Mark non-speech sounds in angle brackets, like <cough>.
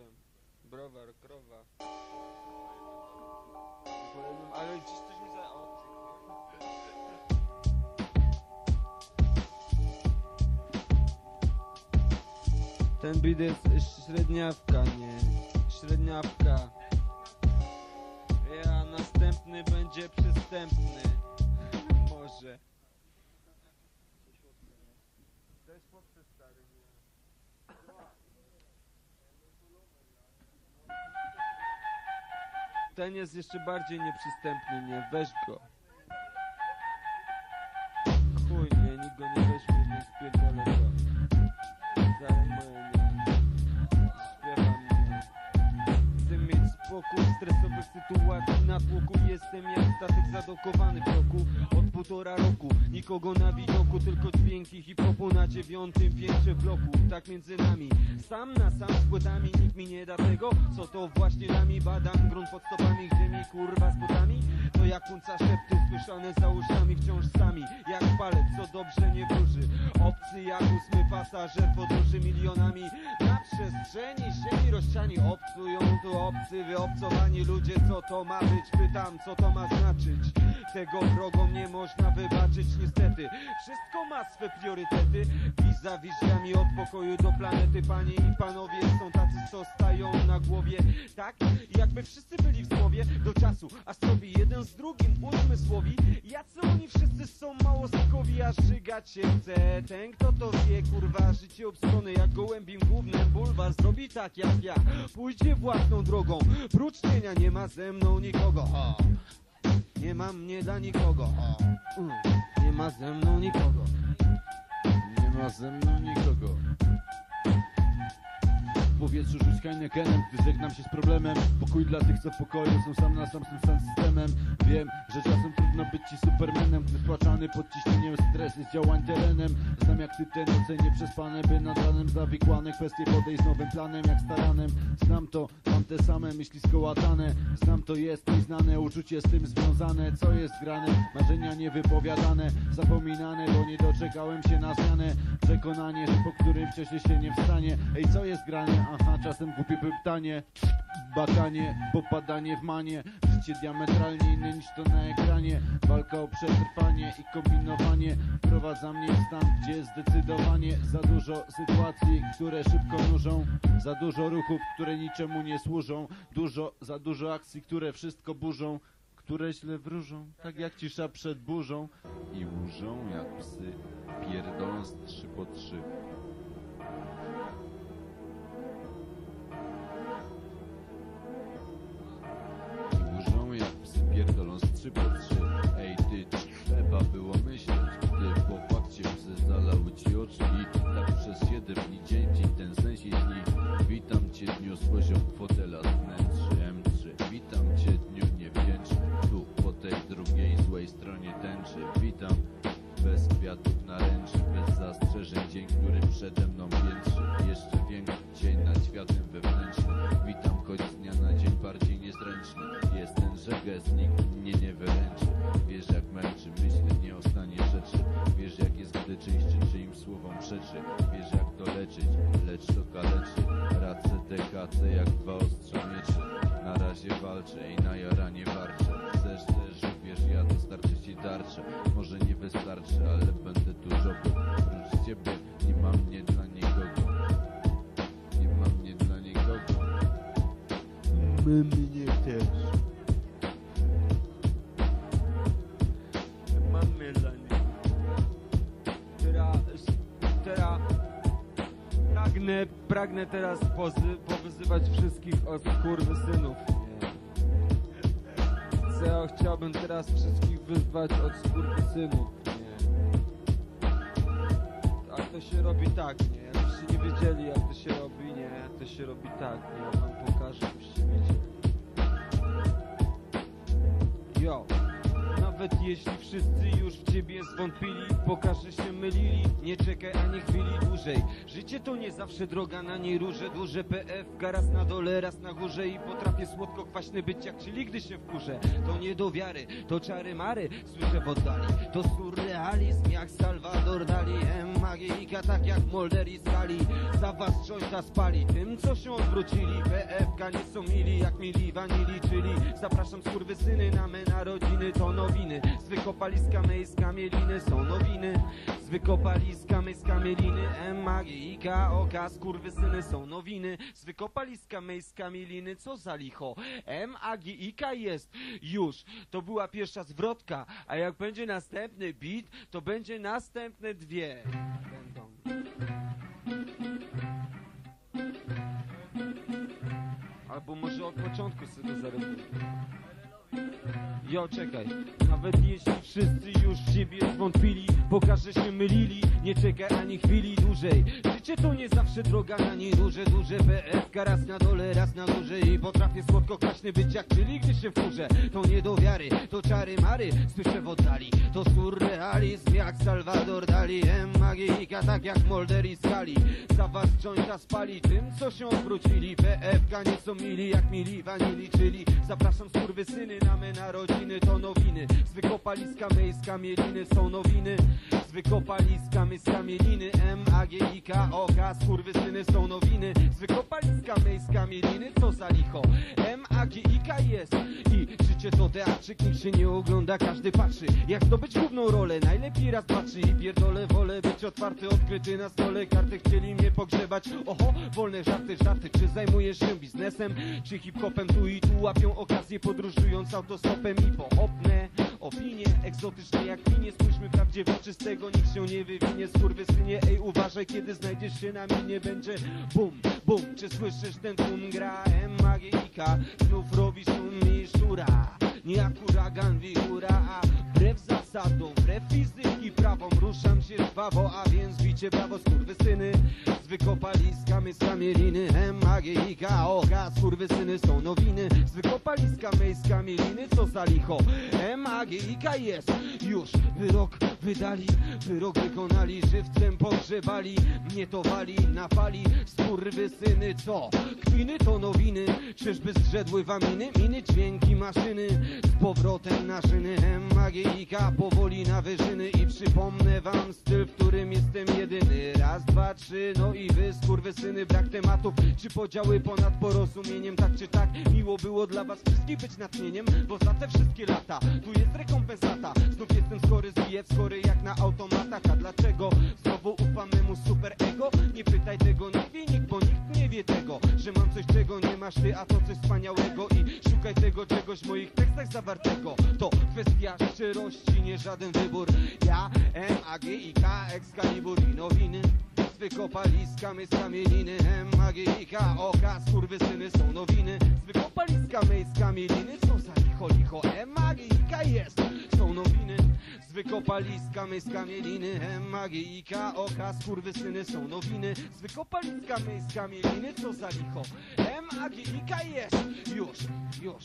wiem. Browar, krowa. Ale gdzieś coś mi za... Ten bit jest średniawka, nie? Średniawka. Ja następny będzie przystępny. <laughs> Może. Ten jest jeszcze bardziej nieprzystępny, nie? Weź go. Mieć spokój w stresowych sytuacji na tłoku. Jestem jak statek zadokowany w roku Od półtora roku Nikogo na widoku, tylko dźwięki hip-hopu Na dziewiątym piętrze bloku. Tak między nami Sam na sam z płytami. Nikt mi nie da tego, co to właśnie nami Badam grunt pod stopami, gdzie mi kurwa z butami To jak kunca szepty słyszane za uszami Wciąż sami, jak palec, co dobrze nie wróży Obcy jak ósmy pasażer podróży milionami Na przestrzeni ziemi rozsiani Obcują tu obcy, wyobcowani ludzie Co to ma być? Pytam, co to ma znaczyć? Tego wrogom nie można wybaczyć niestety. Wszystko ma swe priorytety. Vis-a-vis drzwiami od pokoju do planety Panie i panowie są tacy, co stają na głowie. Tak, jakby wszyscy byli w słowie Do czasu, aż sobie jeden z drugim uzmysłowi Jacy oni wszyscy są mało sokowi Aż żygać się chce. Ten kto to wie, kurwa Życie obstrony jak gołębim głównym Bulwar zrobi tak jak ja. Pójdzie własną drogą Prócz cienia nie ma ze mną nikogo. Nie ma mnie dla nikogo. Mm. Nie ma ze mną nikogo Nie ma ze mną nikogo. W powietrzu rzuć Heinekenem, gdy żegnam się z problemem Pokój dla tych, co w pokoju są sam na sam z tym systemem Wiem, że czasem trudno być ci supermanem. Gdy stłaczany pod ciśnieniem stres jest działań terenem. Znam jak ty te noce nieprzespane By nad ranem zawikłane kwestie podejść z nowym planem Jak staranem. Znam to, mam te same myśli skołatane. Znam to jest mi znane, uczucie z tym związane. Co jest grane, marzenia niewypowiadane Zapominane, bo nie doczekałem się na zmianę. Przekonanie, że po którym ciosie się nie wstanie. Ej, co jest grane? Aha, czasem głupie pytanie. Bakanie, popadanie w manie Życie diametralnie inne niż to na ekranie. Walka o przetrwanie i kombinowanie Prowadza mnie w stan, gdzie zdecydowanie Za dużo sytuacji, które szybko nużą Za dużo ruchów, które niczemu nie służą. Dużo, za dużo akcji, które wszystko burzą. Które źle wróżą, tak jak cisza przed burzą. I łużą jak psy, pierdoląc trzy po trzy. Dni dzień dzień ten sen się śni. Witam cię dniu z poziom fotela z wnętrzy M3. Witam cię dniu niewdzięczny, tu po tej drugiej złej stronie tęczy. Witam bez kwiatów naręczy, bez zastrzeżeń, dzień, który przede mną piętrzy. Jeszcze większy dzień nad światem wewnętrznym. Witam, choć z dnia na dzień bardziej niezręczny. Jest ten, że gest nikt DKC jak dwa ostrza mieczy. Na razie walczę i na jaranie warczę. Chcesz też, wiesz, ja dostarczę ci tarczę. Może nie wystarczy, ale będę dużo był. Prócz ciebie nie ma mnie dla nikogo. Nie ma mnie dla nikogo. My mnie też Pragnę, teraz pozy, powyzywać wszystkich od synów. Chcę, chciałbym teraz wszystkich wyzwać od synów. Nie. A to się robi tak, nie? Jakbyście nie wiedzieli jak to się robi, nie? To się robi tak, nie? Ja wam pokażę, byście wiedzieli. Nawet jeśli wszyscy już w ciebie zwątpili Pokaże się mylili, nie czekaj ani chwili dłużej. Życie to nie zawsze droga na niej róże Duże PF, raz na dole, raz na górze I potrafię słodko kwaśny być jak czyli gdy się wkurzę. To nie do wiary, to czary mary Słyszę w oddali, to surrealizm Jak Salvador Dali, M magika tak jak Molder i Skali Za was jointa spali, tym co się odwrócili. PFK nie są mili, jak mili wanili Czyli zapraszam skurwysyny na me narodziny wykopaliska mej z kamieliny Są nowiny, z wykopaliska mej z kamieliny M magika, oka, skurwysyny Są nowiny, z wykopaliska mej z kamieliny Co za licho, M agika jest już. To była pierwsza zwrotka, a jak będzie następny beat To będzie następne dwie. Będą. Albo może od początku sobie to zarobię. Jo, czekaj. Nawet jeśli wszyscy już siebie zwątpili, pokaże się mylili, nie czekaj ani chwili dłużej. Życie to nie zawsze droga na niej duże, duże PFK raz na dole, raz na górze i potrafię słodko kwaśny być jak czyli gdy się wkurzę. To nie do wiary, to czary mary, słyszę w oddali. To surrealizm jak Salvador Dali, M magika tak jak Molder i Skali. Za was jointa spali tym, co się odwrócili. PFK nie są mili jak mili wanili, czyli zapraszam skurwysyny na me narodziny. To nowiny, z wykopaliska są nowiny. Z wykopaliska kamieliny, M A G I K O K skurwysyny są nowiny. Z wykopaliska mej z co za licho. M A G I K jest i życie to teatrzyk, nikt się nie ogląda, każdy patrzy. Jak zdobyć główną rolę, najlepiej raz patrzy i pierdolę, wolę być otwarty, odkryty na stole. Karty chcieli mnie pogrzebać, oho, wolne żarty, żarty. Czy zajmujesz się biznesem, czy hip-hopem? Tu i tu łapią okazję, podróżując autostopem i pochopne opinie egzotyczne jak minie. Spójrzmy prawdzie w z nikt się nie wywinie. Skurwysynie, ej, uważaj, kiedy znajdziesz się na minie, będzie bum, bum. Czy słyszysz ten tłum gra? M magika, znów robi szum i szura. Jak huragan, wichura, a wbrew zasadom, wbrew fizyki prawom ruszam się żwawo, a więc bicie brawo, skurwysyny. My z kamieliny, M magika, oka, skurwysyny są nowiny. Z wykopaliska mej z kamieliny, co za licho. M magika jest już wyrok wydali, wyrok wykonali, żywcem pogrzebali, mnie to wali na fali, skurwysyny co? Kwiny to nowiny, czyżby zrzedły wam miny, dźwięki maszyny, z powrotem na szyny, M magika powoli na wyżyny i przypomnę wam styl, w którym jestem jedyny. Raz, dwa, trzy, no i wy skurwysyny, brak tematów, czy podziały ponad porozumieniem, tak czy tak, miło było dla was wszystkich być natchnieniem, bo za te wszystkie lata, tu jest rekompensata, znów jestem skory, zbiję skory jak na automatach, a dlaczego? Znowu ufam memu super ego? Nie pytaj tego, nie wie nikt, bo nikt nie wie tego, że mam coś, czego nie masz ty, a to coś wspaniałego i szukaj tego czegoś w moich tekstach zawartego. To kwestia szczerości, nie żaden wybór. Ja, M, A, G, I, K, Excalibur i nowiny. Wykopaliska my z kamieliny, M, A, G, I, K, O, K, skurwysyny są nowiny. Z wykopaliska my z kamieliny, co za licho, licho, M, A, G, I, K jest, są nowiny. Z wykopaliska my z kamieliny, magika, oka, skurwysyny są nowiny. Z wykopaliska my z kamieliny, co za licho. M, agika jest, już, już.